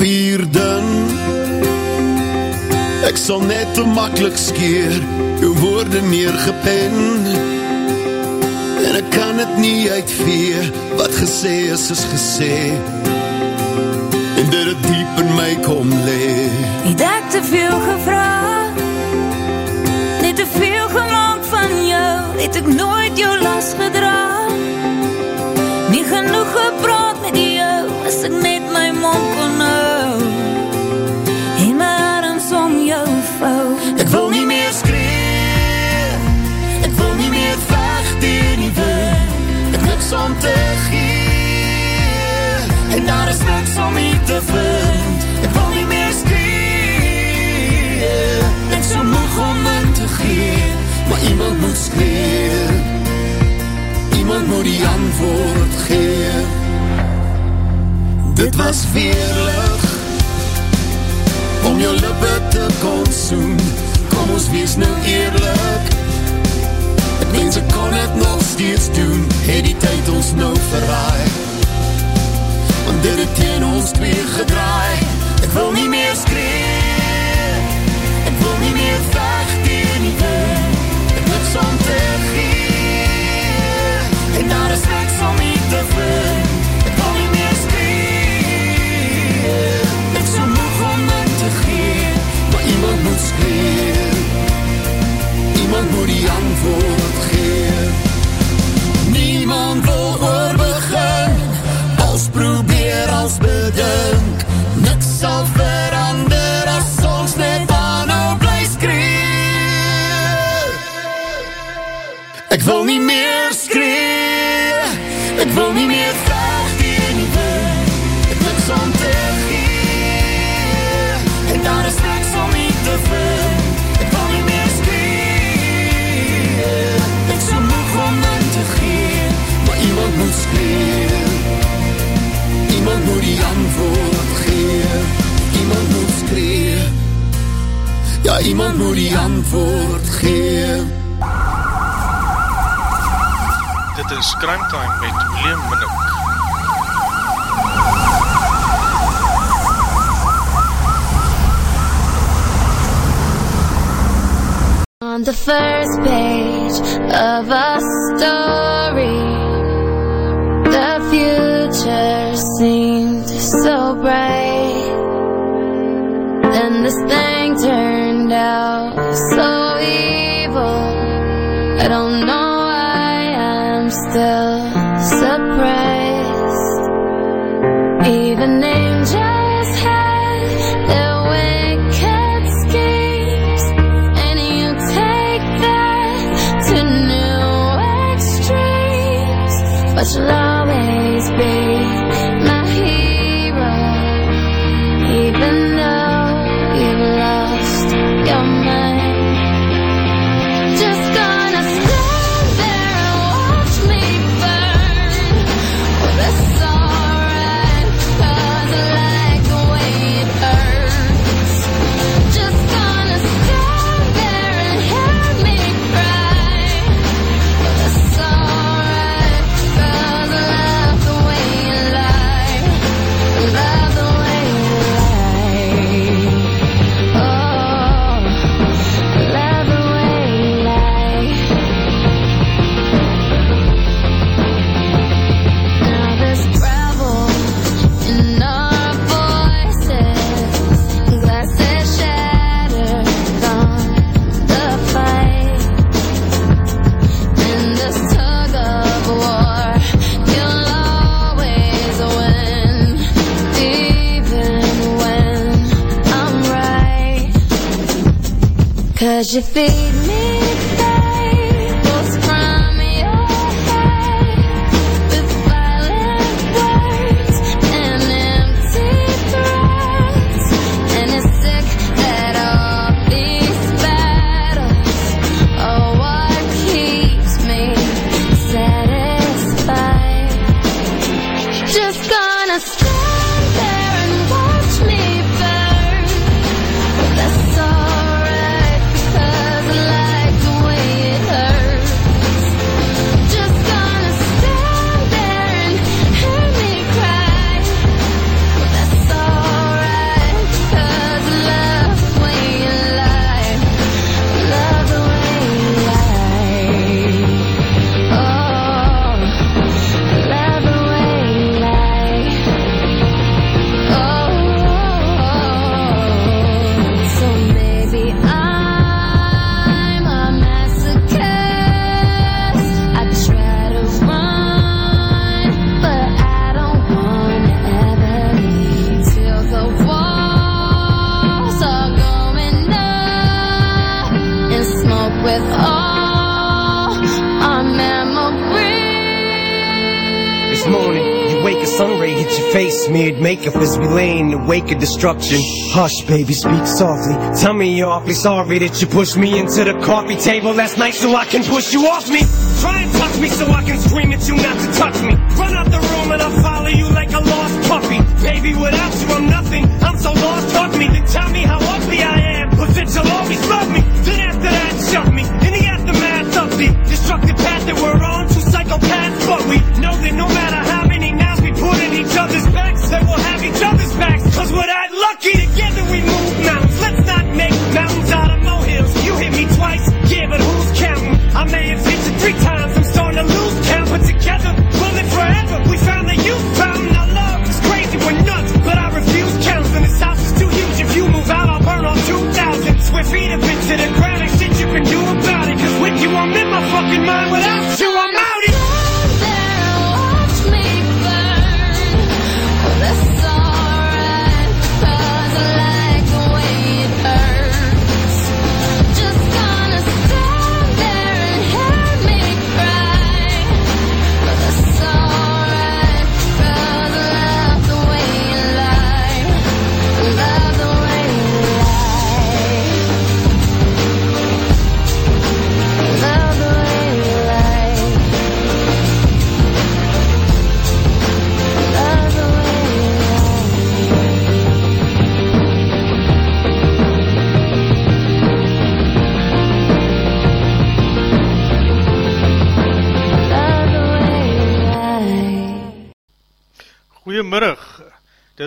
papier dun Ek sal net te makkelijk skeer Jou woorde neergepen. En ek kan het nie uitvee Wat gesê is, is gesê. En dit het diep in my kom le. Het ek te veel gevra Net te veel gemaakt van jou Het ek nooit jou last gedra weer vind. Ek wil nie meer skree Ek so moeg om in te gee Maar iemand moet skree Iemand moet die antwoord gee Dit was veerlig Om jou lippe te kon soen Kom ons wees nou eerlik Ek wens ek kon het nog steeds doen. Het die tyd ons nou verraai? Dit het teen ons twee gedraai. Ek wil nie meer skree. Ek wil nie meer veg tegen die wind. Ek niks om te gee. En daar is niks om nie te vind first page of a but you'll always be. Wake of destruction. Hush, baby, speak softly. Tell me you're awfully sorry that you pushed me into the coffee table last night so I can push you off me. Try and touch me so I can scream at you not to touch me. Run out the room and I'll follow you like a lost puppy. Baby, without you I'm nothing. I'm so lost, fuck me. Then tell me how ugly I am, but that you'll always love me. Then after that, shove me. In the aftermath of the destructive path that we're on, two psychopaths, but we know that no matter how many knives we put in each other's backs, that we'll have each other's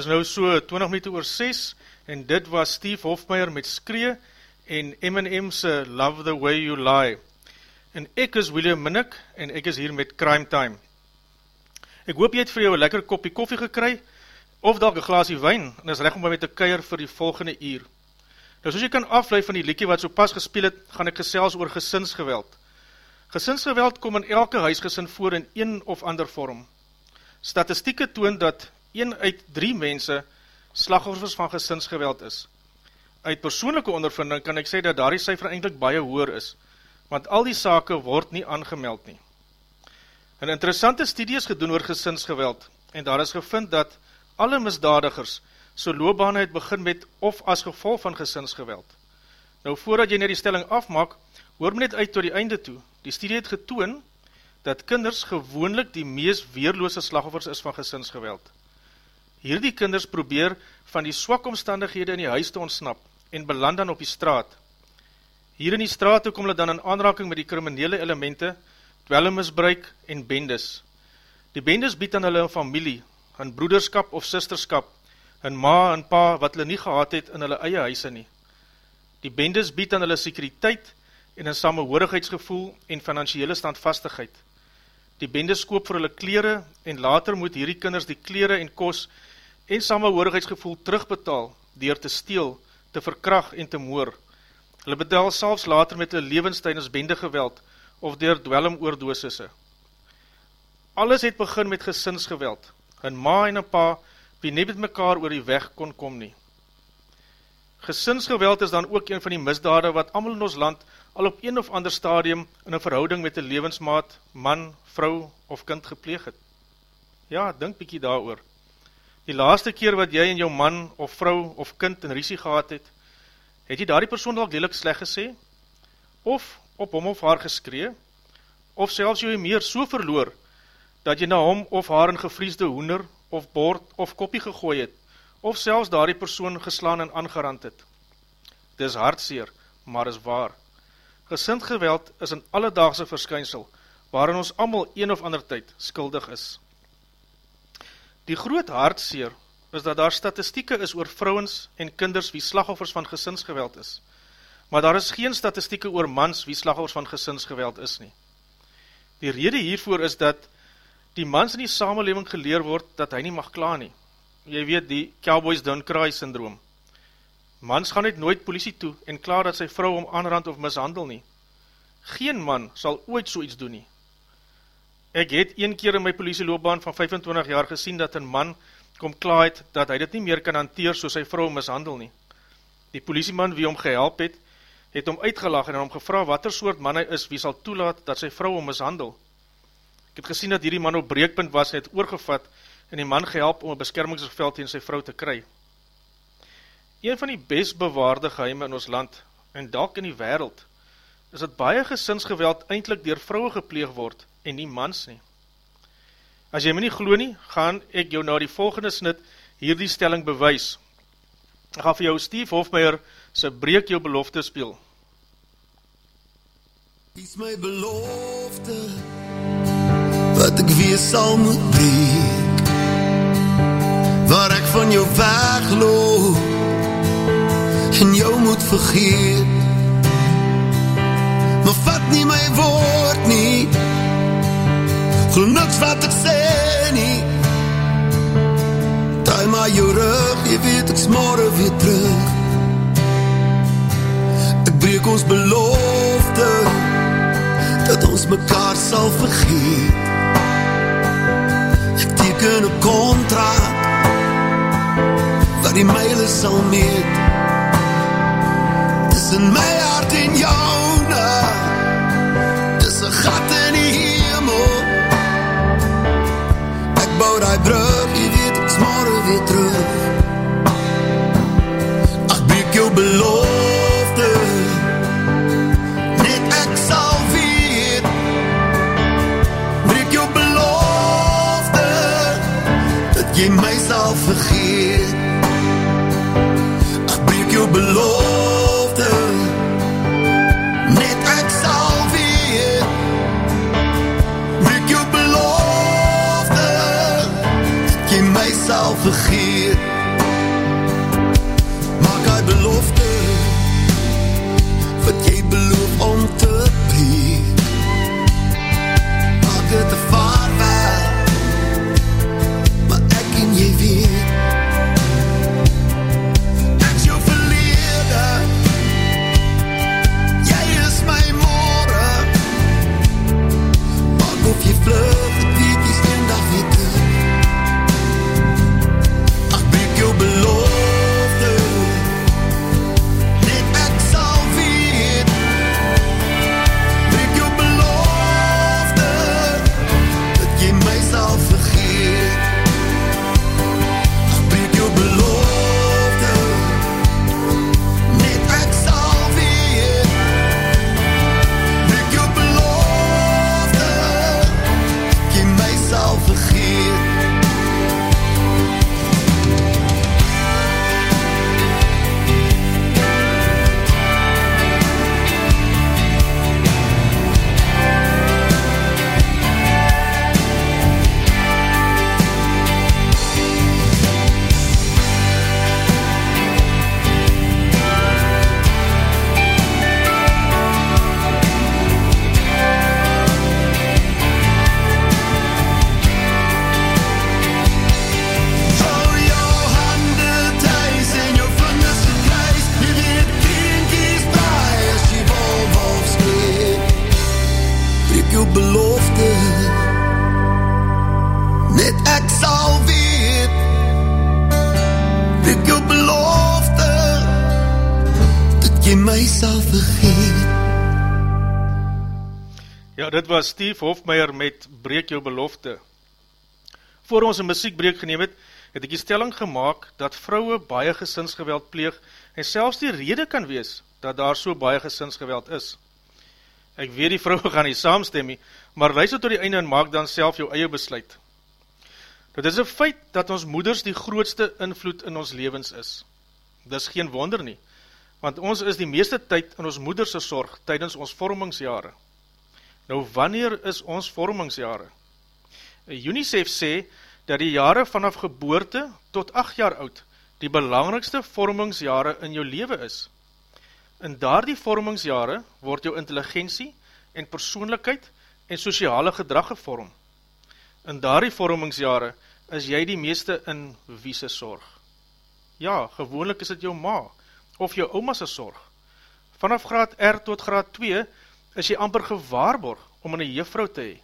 is nou so 20 minuten oor 6 en dit was Steve Hofmeyer met Skree en M&M se Love the Way You Lie. En ek is William Minnick en ek is hier met Crime Time. Ek hoop jy het vir jou een lekker kopie koffie gekry of dalk een glasie wijn en is recht om my te keier vir die volgende uur. Nou soos jy kan aflui van die liekie wat so pas gespeel het, gaan ek gesels oor gesinsgeweld. Gesinsgeweld kom in elke huisgesin voor in een of ander vorm. Statistieke toon dat 1 uit 3 mense slagoffers van gesinsgeweld is. Uit persoonlijke ondervinding kan ek sê dat daar die cijfer eindelijk baie hoer is, want al die sake word nie aangemeld nie. Een interessante studie is gedoen oor gesinsgeweld, en daar is gevind dat alle misdadigers so loopbaan het begin met of as gevolg van gesinsgeweld. Nou voordat jy net die stelling afmaak, hoor my net uit tot die einde toe. Die studie het getoon dat kinders gewoonlik die mees weerloose slagoffers is van gesinsgeweld. Hierdie kinders probeer van die swak omstandighede in die huis te ontsnap en beland dan op die straat. Hier in die straat kom hulle dan in aanraking met die kriminele elemente, dwellemisbruik en bendes. Die bendes bied aan hulle een familie, een broederskap of sisterskap, een ma en pa wat hulle nie gehad het in hulle eie huise nie. Die bendes bied aan hulle sekuriteit en een samenhoorigheidsgevoel en financiële standvastigheid. Die bendes koop vir hulle kleren en later moet hierdie kinders die kleren en kos en samenhoorigheidsgevoel terugbetaal dier te steel, te verkrag en te moor. Hulle betaal selfs later met hulle levenstijn as bende geweld of dier dwellum oordosisse. Alles het begin met gesinsgeweld, een ma en een pa wie nie met mekaar oor die weg kon kom nie. Gesinsgeweld is dan ook een van die misdade wat allemaal in ons land al op een of ander stadium in een verhouding met een levensmaat, man, vrou of kind gepleeg het. Ja, dink bykie daar oor. Die laaste keer wat jy en jou man of vrou of kind in risie gehad het, het jy daar die persoon al lelik sleg gesê? Of op hom of haar geskree? Of selfs jy meer so verloor, dat jy na hom of haar in gevriesde hoender of bord of koppie gegooi het, of selfs daar die persoon geslaan en aangerand het. Dis hartseer, maar is waar. Gesind geweld is een alledaagse verskynsel, waarin ons allemaal een of ander tyd skuldig is. Die groot hartseer is dat daar statistieke is oor vrouwens en kinders wie slagoffers van gesinsgeweld is, maar daar is geen statistieke oor mans wie slagoffers van gesinsgeweld is nie. Die rede hiervoor is dat die mans in die samenleving geleer word dat hy nie mag kla nie. Jy weet die cowboys don't cry syndroom. Mans gaan net nooit politie toe en klaar dat sy vrou om aanrand of mishandel nie. Geen man sal ooit so iets doen nie. Ek het een keer in my politieloopbaan van 25 jaar gesien dat een man kom klaar het dat hy dit nie meer kan hanteer so sy vrou mishandel nie. Die politieman wie hom gehelp het, het hom uitgelag en hom gevra wat er soort man hy is wie sal toelaat dat sy vrou hom mishandel. Ek het gesien dat hierdie man op breekpunt was en het oorgevat en die man gehelp om een beskermingsgeveld tegen sy vrou te kry. Een van die best bewaarde geheime in ons land, en dalk in die wereld, is dat baie gesinsgeweld eindelijk dier vrouwe gepleeg word, en nie mans nie. As jy my nie glo nie, gaan ek jou na die volgende snit hierdie stelling bewys. Ek gaan vir jou Steve Hofmeyer sy breek jou belofte speel. Is my belofte wat ek weer sal moet breek waar ek van jou wegloop en jou moet vergeet maar vat nie my woord nie niks wat ek sê nie. Draai maar jou rug jy weet ek smorre weer terug. Ek breek ons belofte dat ons mekaar sal vergeet. Ek teken een contract wat die myle sal meet. Tussen my jy my sal vergeet. Ach breek jou belofte. Net ek sal weet. Breek jou belofte. Dat jy my sal vergeet Ja, dit was Steve Hofmeyer met Breek jou belofte. Voor ons een muziekbreek geneem het, het ek die stelling gemaakt dat vrouwe baie gesinsgeweld pleeg en selfs die rede kan wees dat daar so baie gesinsgeweld is. Ek weet die vrouwe gaan nie saamstem nie, maar luister tot die einde en maak dan self jou eie besluit. Dit is een feit dat ons moeders die grootste invloed in ons levens is. Dit is geen wonder nie, want ons is die meeste tyd in ons moederse sorg tydens ons vormingsjare. Nou, wanneer is ons vormingsjare? UNICEF sê dat die jare vanaf geboorte tot 8 jaar oud die belangrikste vormingsjare in jou leven is. In daar die vormingsjare word jou intelligentie en persoonlikheid en sociale gedrag gevorm. In daar die vormingsjare is jy die meeste in wiese sorg. Ja, gewoonlik is het jou ma of jou oma se sorg. Vanaf graad R tot graad 2 is jy amper gewaarborg om in een juffrou te hee.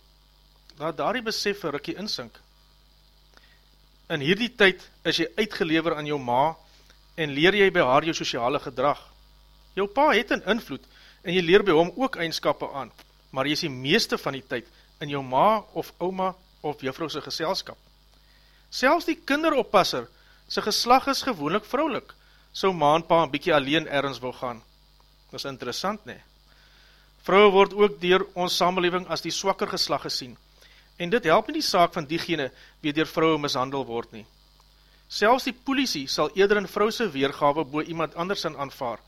Laat daar die besef vir rikkie insink. In hierdie tyd is jy uitgelever aan jou ma en leer jy by haar jou sociale gedrag. Jou pa het een invloed en jy leer by hom ook eigenskappe aan, maar jy is die meeste van die tyd in jou ma of oma of juffrouwse geselskap. Selfs die kinderoppasser, sy geslag is gewoonlik vrouwlik, sou ma en pa een bykie alleen ergens wil gaan. Dis interessant, nee. Vrouwe word ook dier ons samenleving as die swakker geslag gesien, en dit help nie die saak van diegene wie dier vrouwe mishandel word nie. Selfs die politie sal eerder in vrouwse weergawe boe iemand anders in aanvaar,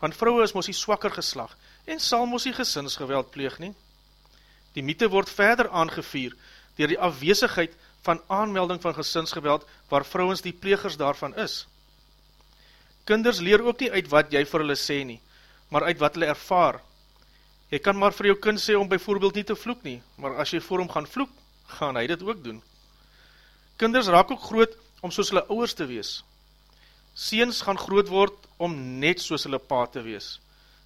want vrouwe is mos die swakker geslag, en sal mos die gesinsgeweld pleeg nie. Die mythe word verder aangevier, dier die afweesigheid van aanmelding van gesinsgeweld, waar vrouwens die plegers daarvan is. Kinders leer ook nie uit wat jy vir hulle sê nie, maar uit wat hulle ervaar. Jy kan maar vir jou kind sê om byvoorbeeld nie te vloek nie, maar as jy voor hom gaan vloek, gaan hy dit ook doen. Kinders raak ook groot om soos hulle ouwers te wees. Seens gaan groot word om net soos hulle pa te wees.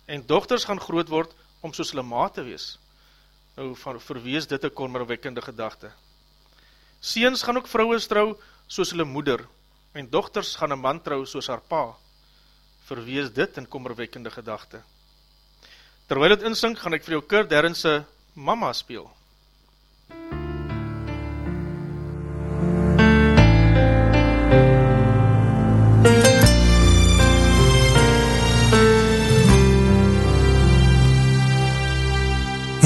En dochters gaan groot word om soos hulle ma te wees. Nou, verwees dit een kommerwekkende gedachte. Seens gaan ook vrouwens trou soos hulle moeder, en dochters gaan een man trou soos haar pa. Verwees dit in kommerwekkende gedachte. Terwyl het insink, gaan ek vir jou Kurt Derrense mama speel.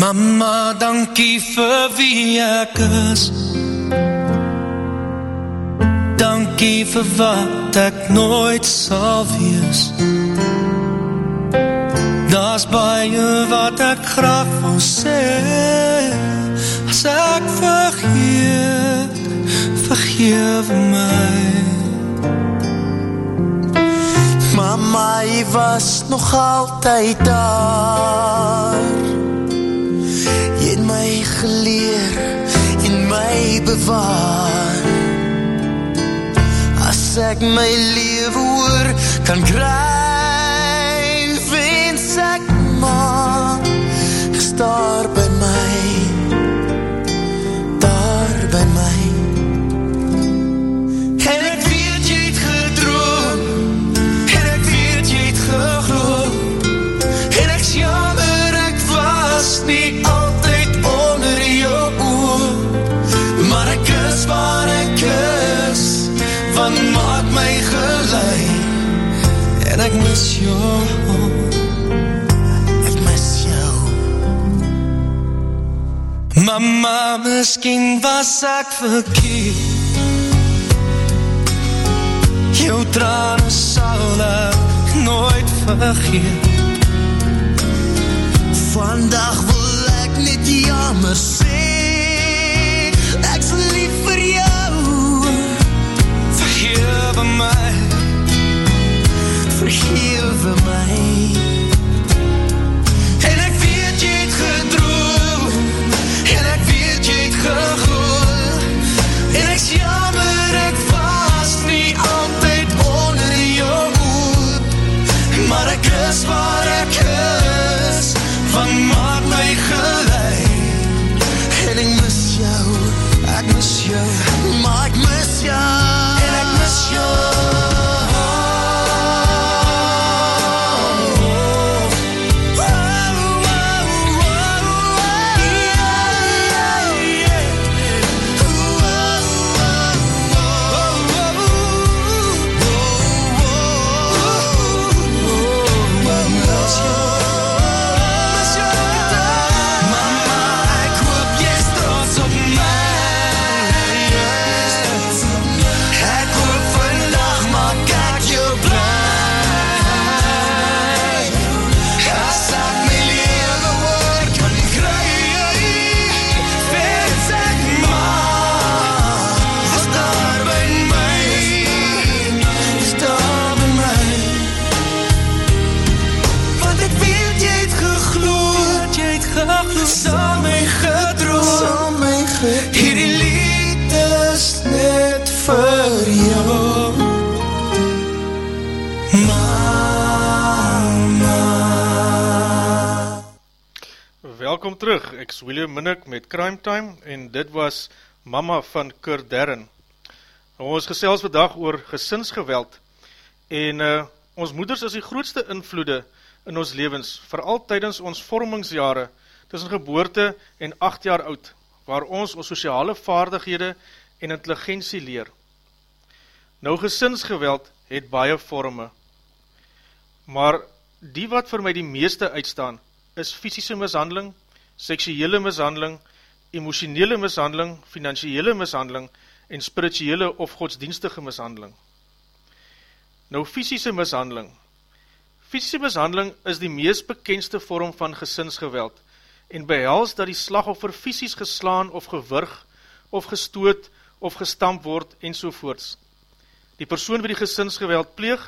Mama, dankie vir wie ek is Dankie vir wat ek nooit sal wees Daar's baie wat ek graag wil sê. As ek vergeet, vergewe my. Mama, jy was nog altyd daar. Jy het my geleer en my bewaar. As ek my leven oor kan kry is miskien was ek verkeerd. Jou trane sal ek nooit vergeet. Vandag wil ek net jammer sê Ek is lief vir jou. Vergewe my. Vergewe Maar ek is waar ek is. Van maak my gelei En ek mis jou Ek mis jou Maar ek mis jou Welkom terug, ek is William Minnick met Crime Time en dit was Mama van Kurt Derren. Nou, ons gesels vandag oor gesinsgeweld en uh, ons moeders is die grootste invloede in ons levens, vooral tydens ons vormingsjare, tussen geboorte en 8 jaar oud, waar ons ons sociale vaardighede en intelligentie leer. Nou gesinsgeweld het baie vorme, maar die wat vir my die meeste uitstaan, is fysische mishandeling, seksuele mishandeling, emotionele mishandeling, financiële mishandeling en spirituele of godsdienstige mishandeling. Nou fysische mishandeling. Fysische mishandeling is die meest bekendste vorm van gesinsgeweld en behels dat die slagoffer fysisk geslaan of gewurg of gestoot of gestamp word en sovoorts. Die persoon wie die gesinsgeweld pleeg,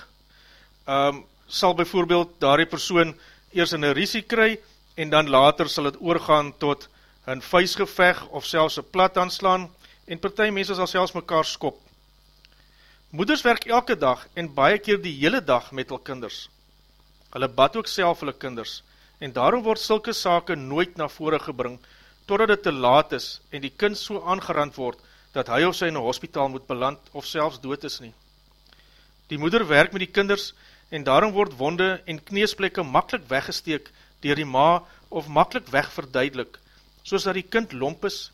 um, sal bijvoorbeeld daar die persoon eers in een risie kry en dan later sal het oorgaan tot een vuisgeveg of selfs een plat aanslaan en partij mense sal selfs mekaar skop. Moeders werk elke dag en baie keer die hele dag met hulle kinders. Hulle bad ook self hulle kinders en daarom word sulke sake nooit na vore gebring totdat het te laat is en die kind so aangerand word dat hy of sy in een hospitaal moet beland of selfs dood is nie. Die moeder werk met die kinders en daarom word wonde en kneesplekke makkelijk weggesteek dier die ma of makkelijk wegverduidelik, soos dat die kind lomp is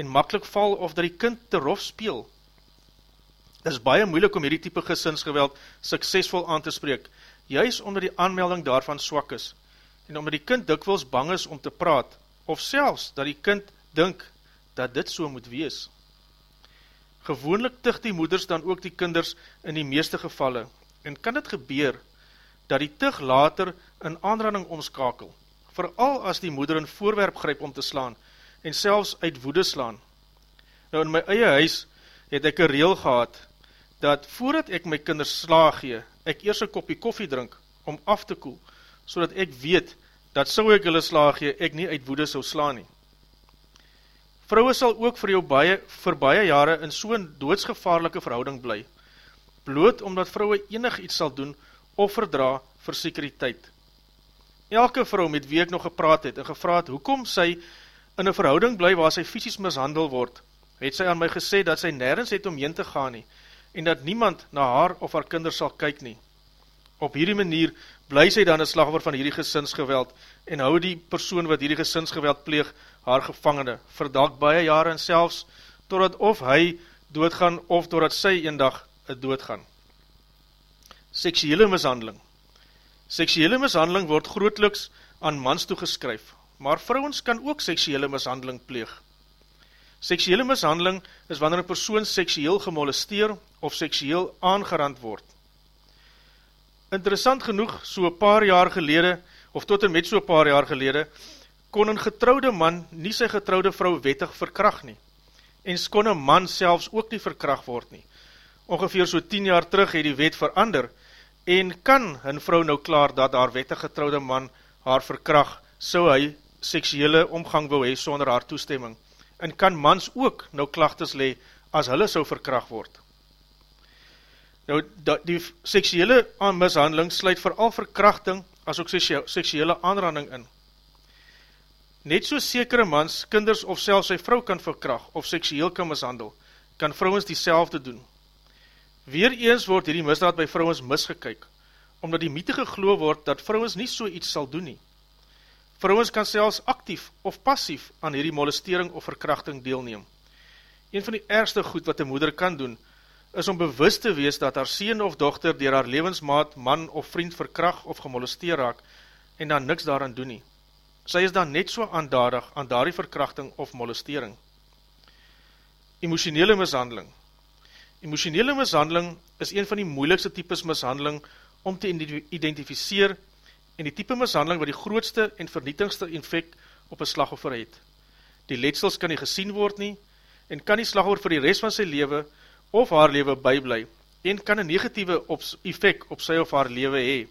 en makkelijk val of dat die kind te rof speel. Dit is baie moeilik om hierdie type gesinsgeweld suksesvol aan te spreek, juist omdat die aanmelding daarvan swak is en omdat die kind dikwils bang is om te praat, of selfs dat die kind dink dat dit so moet wees. Gewoonlik tig die moeders dan ook die kinders in die meeste gevalle en kan dit gebeur dat die tig later in aanranding omskakel, vooral as die moeder in voorwerp gryp om te slaan en selfs uit woede slaan. Nou in my eie huis het ek een reel gehad dat voordat ek my kinders sla gee, ek eers een kopie koffie drink om af te koel, so ek weet dat so ek hulle sla gee, ek nie uit woede sou slaan nie. Vrouwe sal ook vir jou baie, vir baie jare in so'n doodsgevaarlike verhouding bly, bloot omdat vrouwe enig iets sal doen of verdra vir sekuriteit. Elke vrou met wie ek nog gepraat het en gevraad hoekom sy in een verhouding bly waar sy fysisk mishandel word, het sy aan my gesê dat sy nergens het om heen te gaan nie en dat niemand na haar of haar kinders sal kyk nie. Op hierdie manier bly sy dan een slagwer van hierdie gesinsgeweld en hou die persoon wat hierdie gesinsgeweld pleeg haar gevangene, verdak baie jare en selfs, totdat of hy doodgaan, of totdat sy een dag doodgaan. Seksuele mishandeling Seksuele mishandeling word grootliks aan mans toegeskryf, maar vrouwens kan ook seksuele mishandeling pleeg. Seksuele mishandeling is wanneer een persoon seksueel gemolesteer of seksueel aangerand word. Interessant genoeg, so paar jaar gelede, of tot en met so paar jaar gelede, kon een getrouwde man nie sy getrouwde vrou wettig verkracht nie, en kon een man selfs ook nie verkracht word nie. Ongeveer so 10 jaar terug het die wet verander, en kan een vrou nou klaar dat haar wettig getrouwde man haar verkracht, so hy seksuele omgang wil hee sonder haar toestemming, en kan mans ook nou klachtes le as hulle so verkracht word. Nou, die seksuele mishandeling sluit vooral verkrachting as ook seksuele aanranding in. Net so sekere mans, kinders of selfs sy vrou kan verkracht of seksueel kan mishandel, kan vrouwens die doen. Weer eens word hierdie misdaad by vrouwens misgekyk, omdat die mythe gegloe word dat vrouwens nie so iets sal doen nie. Vrouwens kan selfs actief of passief aan hierdie molestering of verkrachting deelneem. Een van die ergste goed wat die moeder kan doen, is om bewust te wees dat haar sien of dochter dier haar levensmaat, man of vriend verkracht of gemolesteer raak en dan niks daaraan doen nie sy is dan net so aandadig aan daardie verkrachting of molestering. Emotionele mishandeling Emotionele mishandeling is een van die moeilikste types mishandeling om te identificeer en die type mishandeling wat die grootste en vernietingste effect op een slagoffer het. Die letsels kan nie gesien word nie en kan die slagoffer vir die rest van sy leven of haar leven byblij en kan een negatieve effect op sy of haar leven hee.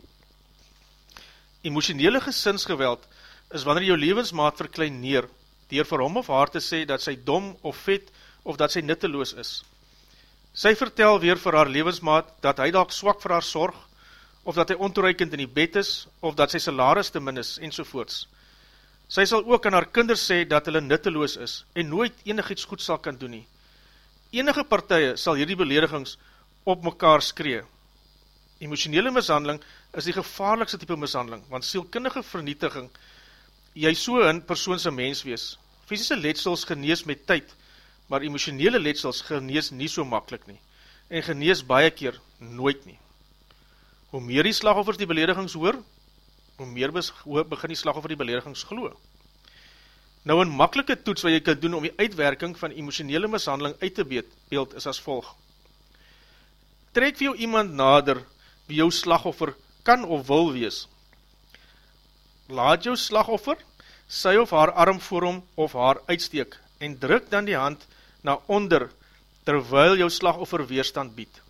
Emotionele gesinsgeweld is wanneer jou levensmaat verklein neer, dier vir hom of haar te sê dat sy dom of vet of dat sy nutteloos is. Sy vertel weer vir haar levensmaat dat hy dalk swak vir haar sorg, of dat hy ontoereikend in die bed is, of dat sy salaris te min is, enzovoorts. Sy sal ook aan haar kinders sê dat hulle nutteloos is, en nooit enig iets goed sal kan doen nie. Enige partije sal hierdie beledigings op mekaar skree. Emotionele mishandeling is die gevaarlikste type mishandeling, want sielkundige vernietiging jy so in persoonse mens wees. Fysische letsels genees met tyd, maar emotionele letsels genees nie so makkelijk nie, en genees baie keer nooit nie. Hoe meer die slagoffers die beledigings hoor, hoe meer begin die slagoffer die beledigings glo. Nou een makkelike toets wat jy kan doen om die uitwerking van emotionele mishandeling uit te beeld is as volg. Trek vir jou iemand nader wie jou slagoffer kan of wil wees. Laat jou slagoffer sy of haar arm voor hom of haar uitsteek en druk dan die hand na onder terwyl jou slagoffer weerstand bied.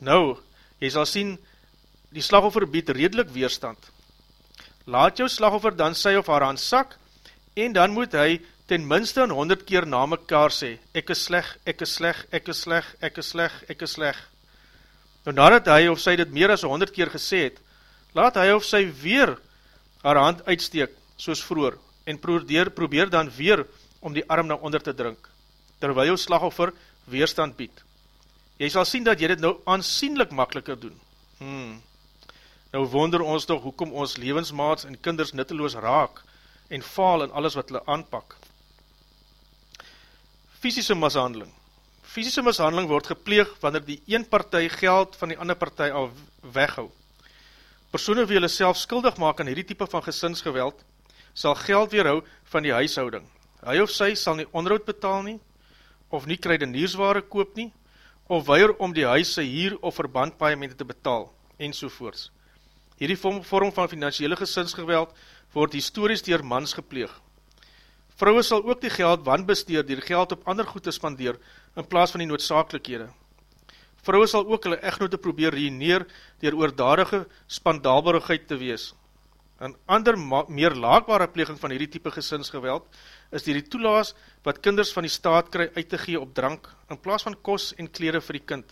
Nou, jy sal sien, die slagoffer bied redelijk weerstand. Laat jou slagoffer dan sy of haar hand sak en dan moet hy ten minste in 100 keer na mekaar sê, ek is sleg, ek is sleg, ek is sleg, ek is sleg, ek is sleg. Nou nadat hy of sy dit meer as 100 keer gesê het, laat hy of sy weer haar hand uitsteek, soos vroeger, en probeer, probeer dan weer om die arm na onder te drink, terwyl jou slagoffer weerstand bied. Jy sal sien dat jy dit nou aansienlik makkeliker doen. Hmm. Nou wonder ons toch hoekom ons levensmaats en kinders nutteloos raak en faal in alles wat hulle aanpak. Fysische mishandeling Fysische mishandeling word gepleeg wanneer die een partij geld van die ander partij al weghou. Personen wie hulle self skuldig maak aan hierdie type van gesinsgeweld, sal geld weerhou van die huishouding. Hy of sy sal nie onderhoud betaal nie, of nie nieuwsware koop nie, of weier om die huis sy huur of verbandpaaiement te betaal, en sovoorts. Hierdie vorm van financiële gesinsgeweld word historisch dier mans gepleeg. Vrouwe sal ook die geld wanbesteer dier geld op ander goed te spandeer in plaas van die noodzakelikhede. Vrouwe sal ook hulle echtnote probeer reeneer dier oordadige spandaalbaarigheid te wees. Een ander meer laakbare pleging van hierdie type gesinsgeweld is dier die toelaas wat kinders van die staat kry uit te gee op drank in plaas van kos en kleren vir die kind.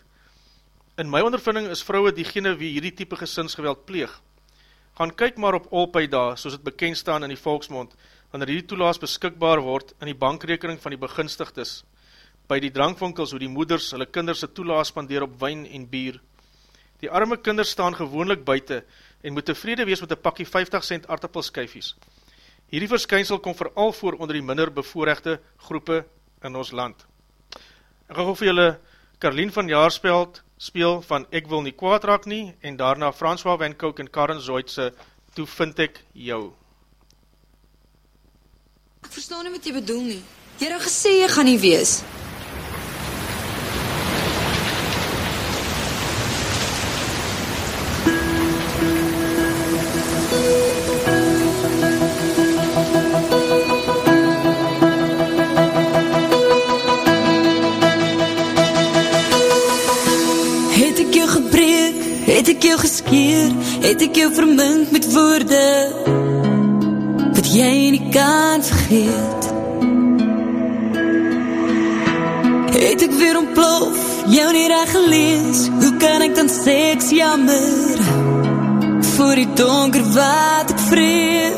In my ondervinding is vrouwe diegene wie hierdie type gesinsgeweld pleeg. Gaan kyk maar op Olpay daar, soos het bekend staan in die volksmond, wanneer hierdie toelaas beskikbaar word in die bankrekening van die begunstigdes, by die drankwinkels hoe die moeders hulle kinderse toelaas spandeer op wijn en bier. Die arme kinders staan gewoonlik buiten en moet tevrede wees met een pakkie 50 cent aardappelskyfies. Hierdie verskynsel kom vooral voor onder die minder bevoorrechte groepe in ons land. Ek gaan vir julle Karlien van Jaarspeld speel van Ek wil nie kwaad raak nie en daarna François Van Kouk en Karen Zoidse Toe vind ek jou. Ek verstaan nie wat jy bedoel nie. Jy het gesê jy gaan nie wees. Het ek jou vermink met woorde wat jy nie kan vergeet. Het ek weer ontplof, jou nie reg gelees, hoe kan ek dan sê ek's jammer voor die donker wat ek vrees?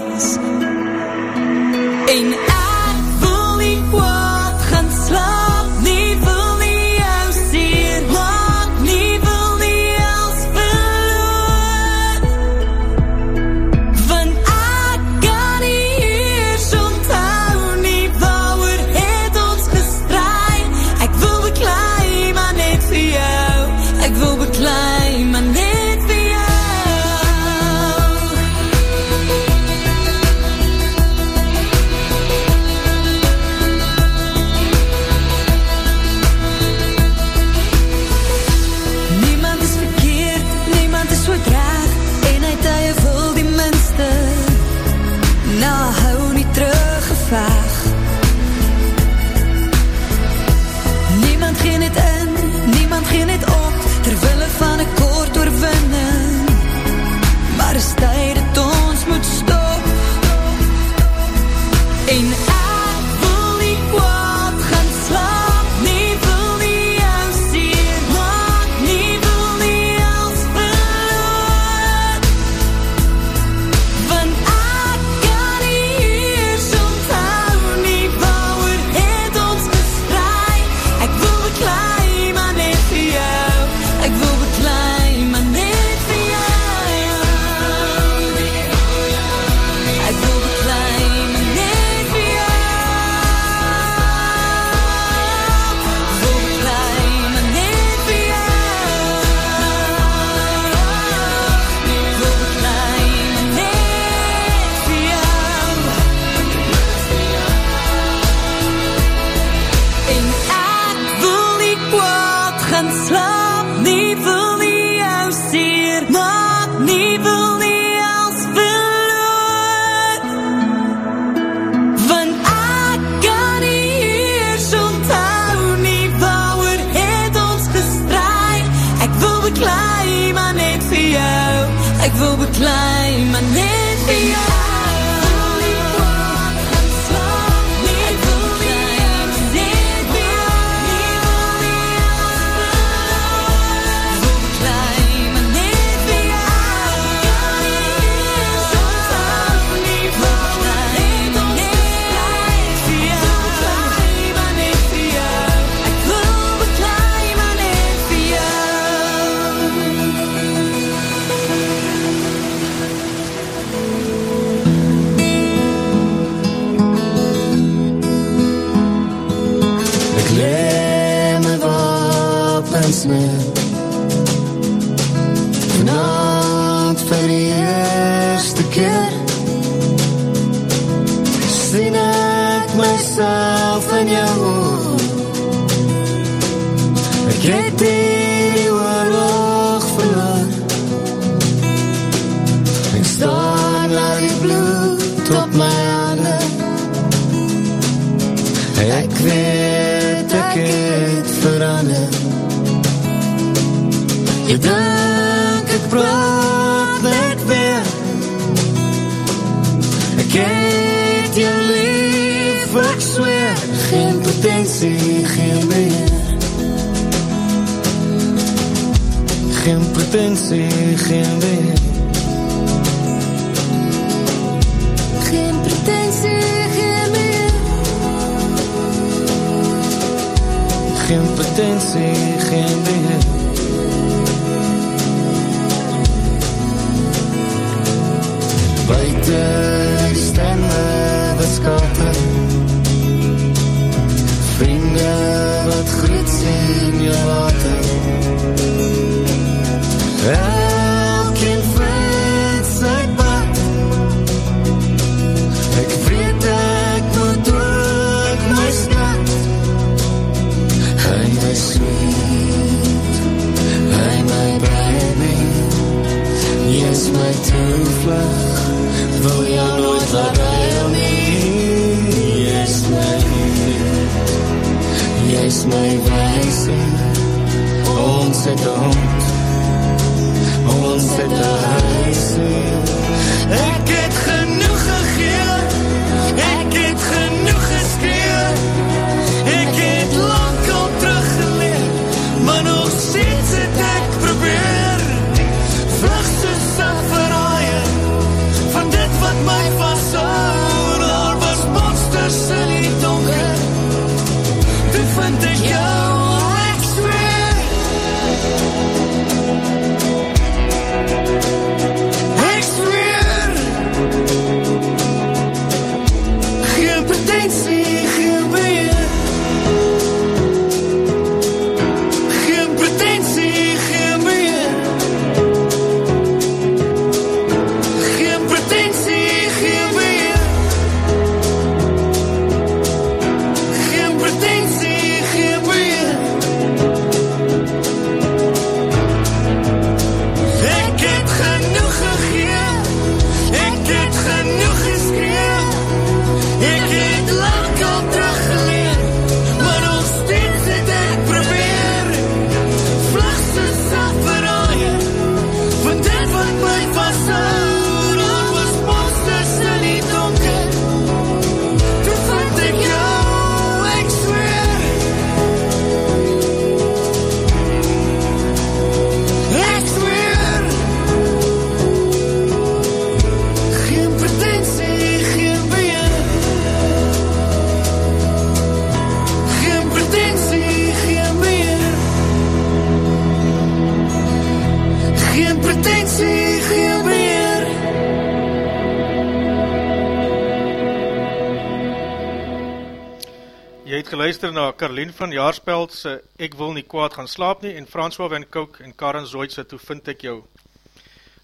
luister na Karleen van Jaarspeld se Ek wil nie kwaad gaan slaap nie en François van Kouk en Karen Zoid se Toe vind ek jou.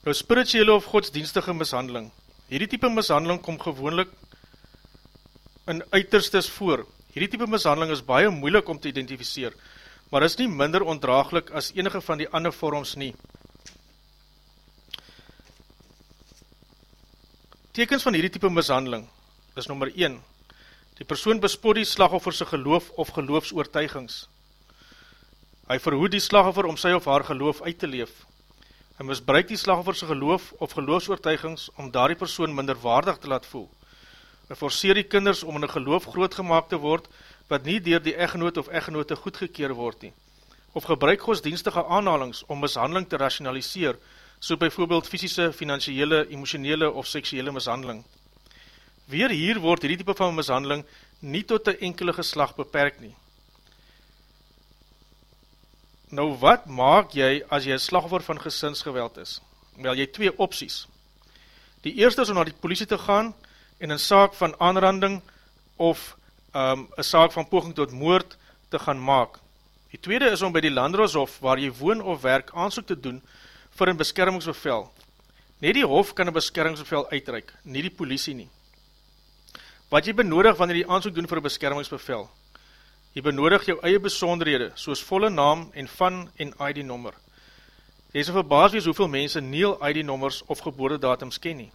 Nou spirituele of godsdienstige mishandeling. Hierdie type mishandeling kom gewoonlik in uiterstes voor. Hierdie type mishandeling is baie moeilik om te identificeer, maar is nie minder ondraaglik as enige van die ander vorms nie. Tekens van hierdie type mishandeling is nummer 1 Die persoon bespot die slagoffer sy geloof of geloofsoortuigings. Hy verhoed die slagoffer om sy of haar geloof uit te leef. Hy misbruik die slagoffer sy geloof of geloofsoortuigings om daar die persoon minderwaardig te laat voel. Hy forceer die kinders om in een geloof grootgemaak te word wat nie dier die eggenoot of eggenote goedgekeer word nie. Of gebruik godsdienstige aanhalings om mishandeling te rationaliseer, so byvoorbeeld fysische, financiële, emotionele of seksuele mishandeling. Weer hier word hierdie type van mishandeling nie tot een enkele geslag beperk nie. Nou wat maak jy as jy een slagoffer van gesinsgeweld is? Wel, jy twee opties. Die eerste is om na die politie te gaan en een saak van aanranding of um, een saak van poging tot moord te gaan maak. Die tweede is om by die landroshof waar jy woon of werk aansoek te doen vir een beskermingsbevel. Net die hof kan een beskermingsbevel uitreik, nie die politie nie. Wat jy benodig wanneer jy aansoek doen vir een beskermingsbevel? Jy benodig jou eie besonderhede, soos volle naam en van en ID-nommer. Jy is verbaas wees hoeveel mense nie al ID-nommers of geboortedatums ken nie.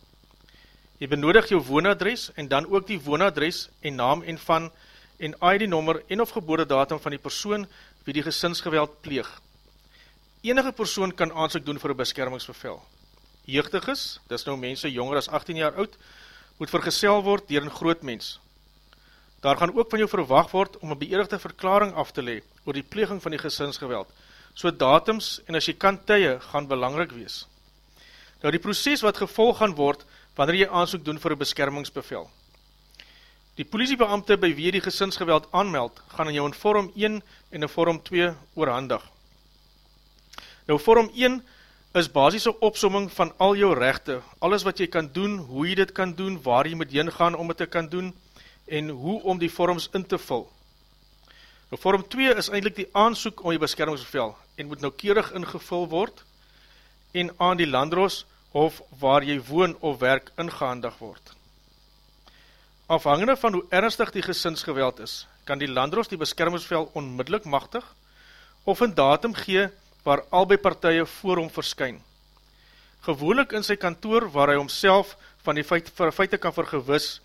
Jy benodig jou woonadres en dan ook die woonadres en naam en van en ID-nommer en of geboortedatum van die persoon wie die gesinsgeweld pleeg. Enige persoon kan aansoek doen vir een beskermingsbevel. Jeugdiges, dis nou mense jonger as 18 jaar oud, moet vergesel word dier een groot mens, Daar gaan ook van jou verwacht word om een beëerigde verklaring af te le oor die pleging van die gesinsgeweld. So datums en as jy kan tye gaan belangrik wees. Nou die proces wat gevolg gaan word wanneer jy aansoek doen vir een beskermingsbevel. Die politiebeamte by wie die gesinsgeweld aanmeld, gaan in jou in vorm 1 en in vorm 2 oorhandig. Nou vorm 1 is basisse opsomming van al jou rechte, alles wat jy kan doen, hoe jy dit kan doen, waar jy moet heen gaan om het te kan doen, en hoe om die vorms in te vul. Nou, vorm 2 is eindelijk die aansoek om die beskermingsbevel en moet noukeurig ingevul word en aan die landroos of waar jy woon of werk ingehandig word. Afhangende van hoe ernstig die gesinsgeweld is, kan die landroos die beskermingsbevel onmiddellik machtig of een datum gee waar albei partije voor hom verskyn. Gewoonlik in sy kantoor waar hy homself van die feit, feite kan vergewis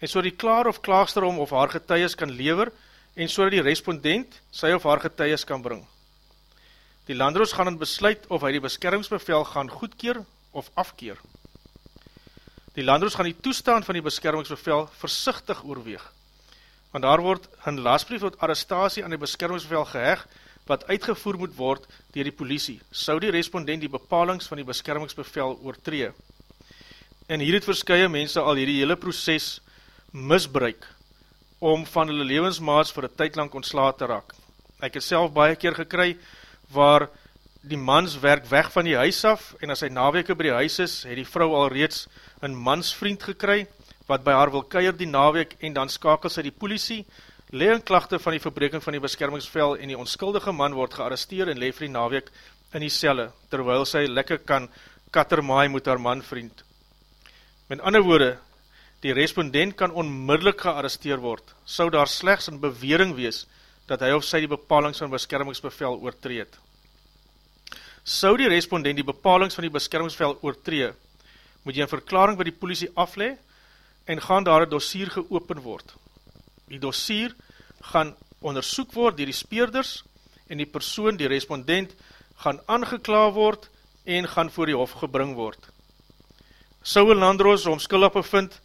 en so die klaar of klaagster om of haar getuies kan lever, en so die respondent sy of haar getuies kan bring. Die landroos gaan in besluit of hy die beskermingsbevel gaan goedkeer of afkeer. Die landroos gaan die toestaan van die beskermingsbevel versichtig oorweeg, want daar word een lasbrief tot arrestatie aan die beskermingsbevel geheg, wat uitgevoer moet word dier die politie, sou die respondent die bepalings van die beskermingsbevel oortree. En hier het verskye mense al hierdie hele proces misbruik om van hulle levensmaats vir een tyd lang ontsla te raak. Ek het self baie keer gekry waar die mans werk weg van die huis af en as hy naweke by die huis is, het die vrou al reeds een mansvriend gekry wat by haar wil keier die naweek en dan skakel sy die politie, le in klachte van die verbreking van die beskermingsvel en die onskuldige man word gearresteer en le vir die naweek in die celle, terwyl sy lekker kan kattermaai met haar manvriend. Met ander woorde, die respondent kan onmiddellik gearresteer word, sou daar slechts een bewering wees, dat hy of sy die bepalings van beskermingsbevel oortreed. Sou die respondent die bepalings van die beskermingsbevel oortreed, moet jy een verklaring by die politie afle, en gaan daar een dossier geopen word. Die dossier gaan onderzoek word dier die speerders, en die persoon, die respondent, gaan aangekla word, en gaan voor die hof gebring word. Sou een landroos om skuld op bevind,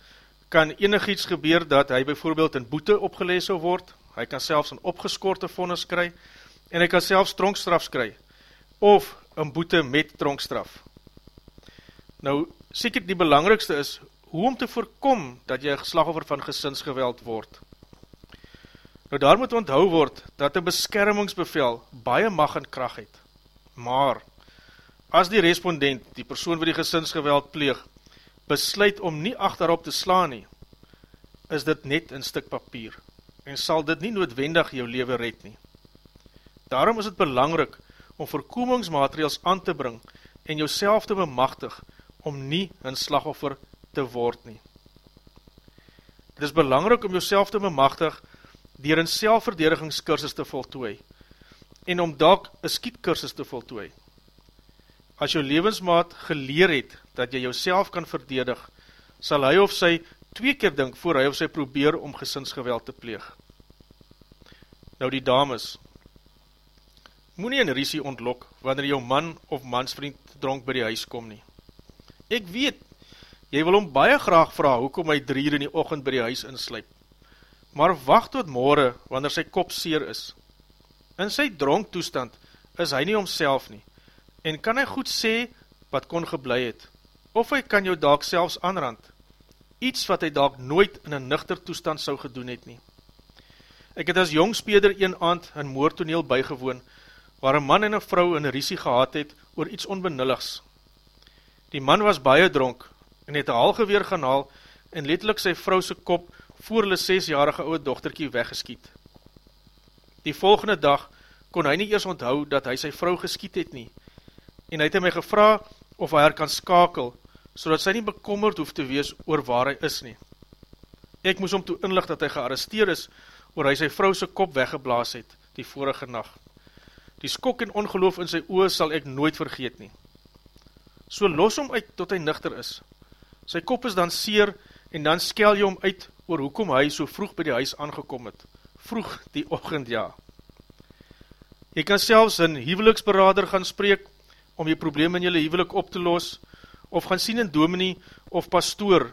kan enig iets gebeur dat hy bijvoorbeeld in boete opgelees sal word, hy kan selfs een opgeskorte vonnis kry, en hy kan selfs tronkstraf kry, of een boete met tronkstraf. Nou, seker die belangrikste is, hoe om te voorkom dat jy geslagoffer van gesinsgeweld word. Nou daar moet onthou word, dat die beskermingsbevel baie mag en kracht het. Maar, as die respondent, die persoon wat die gesinsgeweld pleeg, besluit om nie achterop te slaan nie, is dit net een stuk papier en sal dit nie noodwendig jou leven red nie. Daarom is het belangrik om voorkomingsmateriaals aan te bring en jou te bemachtig om nie een slagoffer te word nie. Het is belangrik om jou te bemachtig dier een selfverdedigingskursus te voltooi en om dalk een skietkursus te voltooi as jou levensmaat geleer het, dat jy jouself kan verdedig, sal hy of sy twee keer dink, voor hy of sy probeer om gesinsgeweld te pleeg. Nou die dames, Moenie in risie ontlok wanneer jou man of mansvriend dronk by die huis kom nie. Ek weet, jy wil hom baie graag vraag hoekom hy drie uur in die ochend by die huis insluip. Maar wacht tot morgen wanneer sy kop seer is. In sy dronk toestand is hy nie homself nie en kan hy goed sê wat kon geblei het. Of hy kan jou daak selfs aanrand. Iets wat hy daak nooit in een nuchter toestand sou gedoen het nie. Ek het as jongspeder een aand een moortoneel bygewoon, waar een man en een vrou in risie gehad het oor iets onbenulligs. Die man was baie dronk en het een halgeweer gaan haal en letelijk sy vrouwse kop voor hulle 6-jarige ouwe dochterkie weggeskiet. Die volgende dag kon hy nie eers onthou dat hy sy vrou geskiet het nie en hy het my gevra of hy haar kan skakel so sy nie bekommerd hoef te wees oor waar hy is nie. Ek moes om toe inlig dat hy gearresteer is oor hy sy vrouwse kop weggeblaas het die vorige nacht. Die skok en ongeloof in sy oor sal ek nooit vergeet nie. So los hom uit tot hy nuchter is. Sy kop is dan seer en dan skel jy hom uit oor hoekom hy so vroeg by die huis aangekom het. Vroeg die ochend ja. Jy kan selfs een huweliksberader gaan spreek om jy probleem in jylle huwelik op te los, of gaan sien in dominee of pastoor,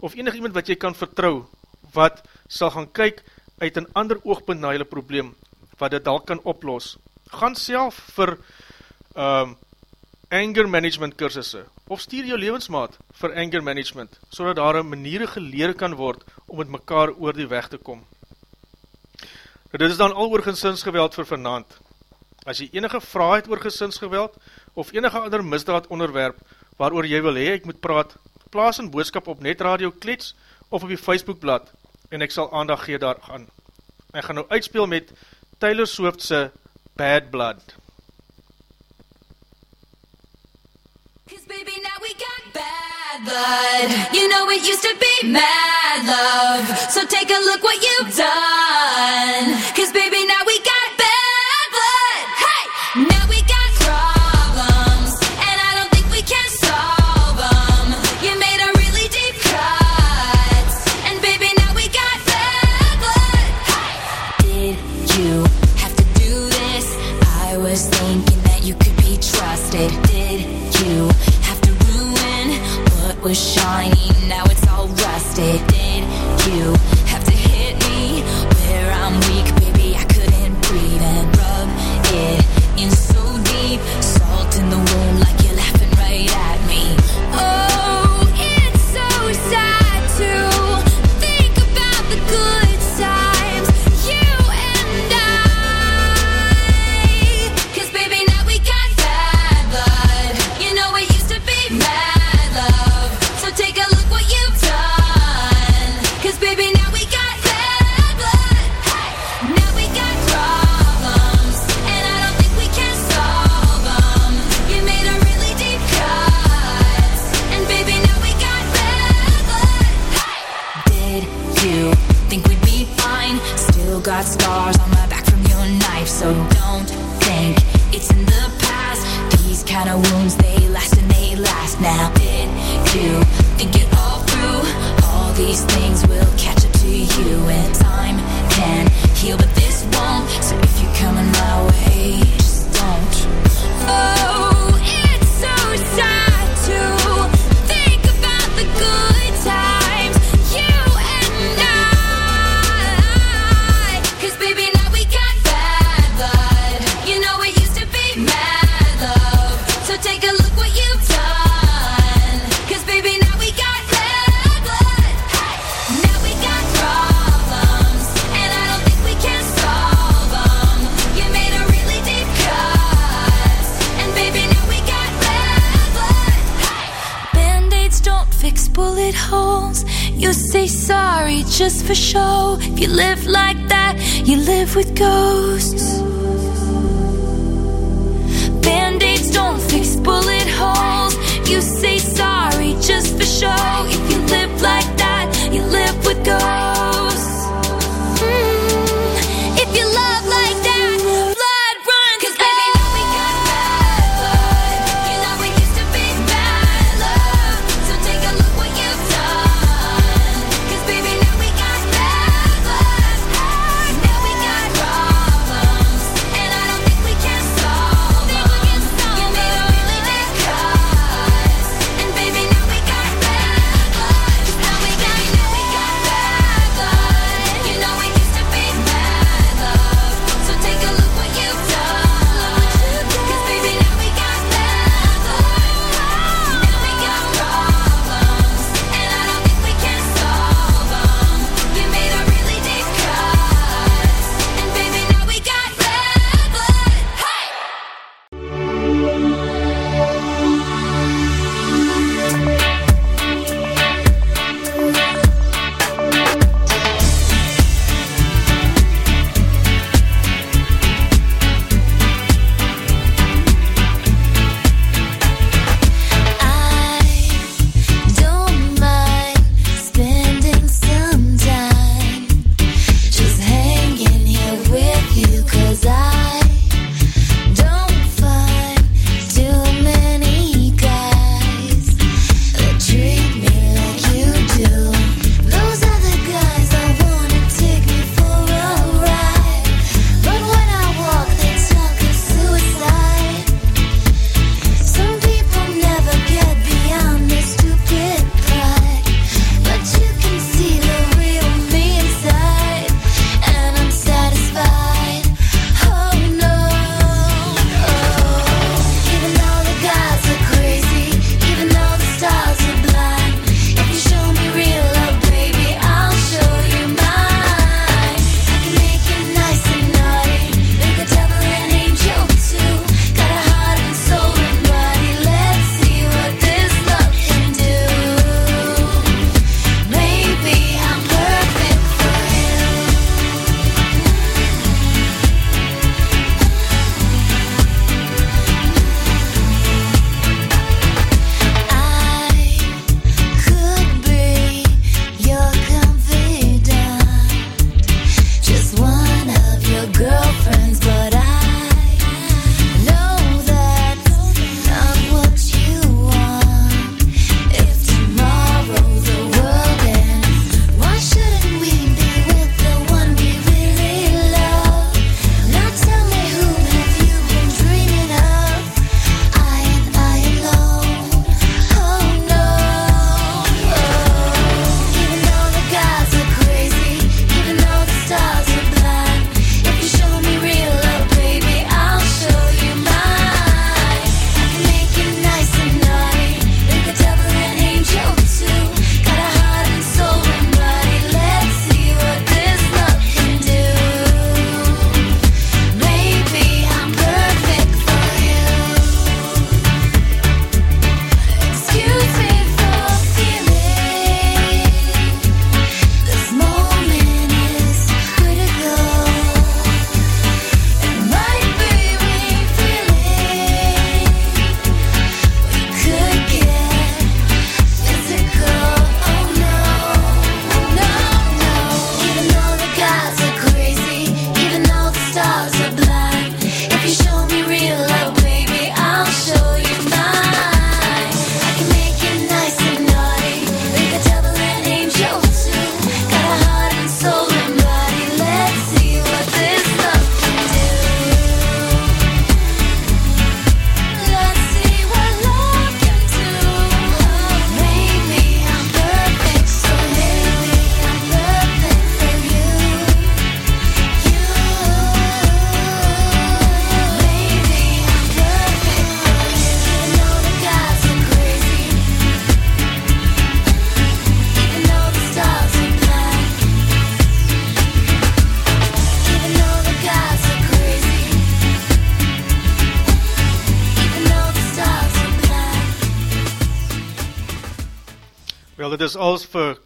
of enig iemand wat jy kan vertrou, wat sal gaan kyk uit een ander oogpunt na jylle probleem, wat dit al kan oplos. Gaan self vir um, anger management kursusse, of stuur jou levensmaat vir anger management, so dat daar een maniere geleer kan word om met mekaar oor die weg te kom. Dit is dan al oor gesinsgeweld vir vanavond. As jy enige vraag het oor gesinsgeweld, of enige ander misdaad onderwerp, waar jy wil hee, ek moet praat, plaas een boodskap op Net Radio Klets, of op die Facebookblad, en ek sal aandag gee daar gaan. Ek gaan nou uitspeel met Taylor Swiftse Bad Blood. Bad blood. You know it used to be mad love. So take a look what you've done. Cause baby now we got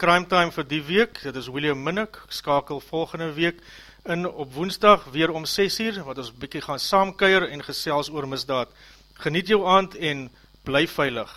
Crime Time vir die week, dit is William Minnick, skakel volgende week in op woensdag, weer om 6 uur, wat ons bykie gaan saamkeier en gesels oor misdaad. Geniet jou aand en bly veilig.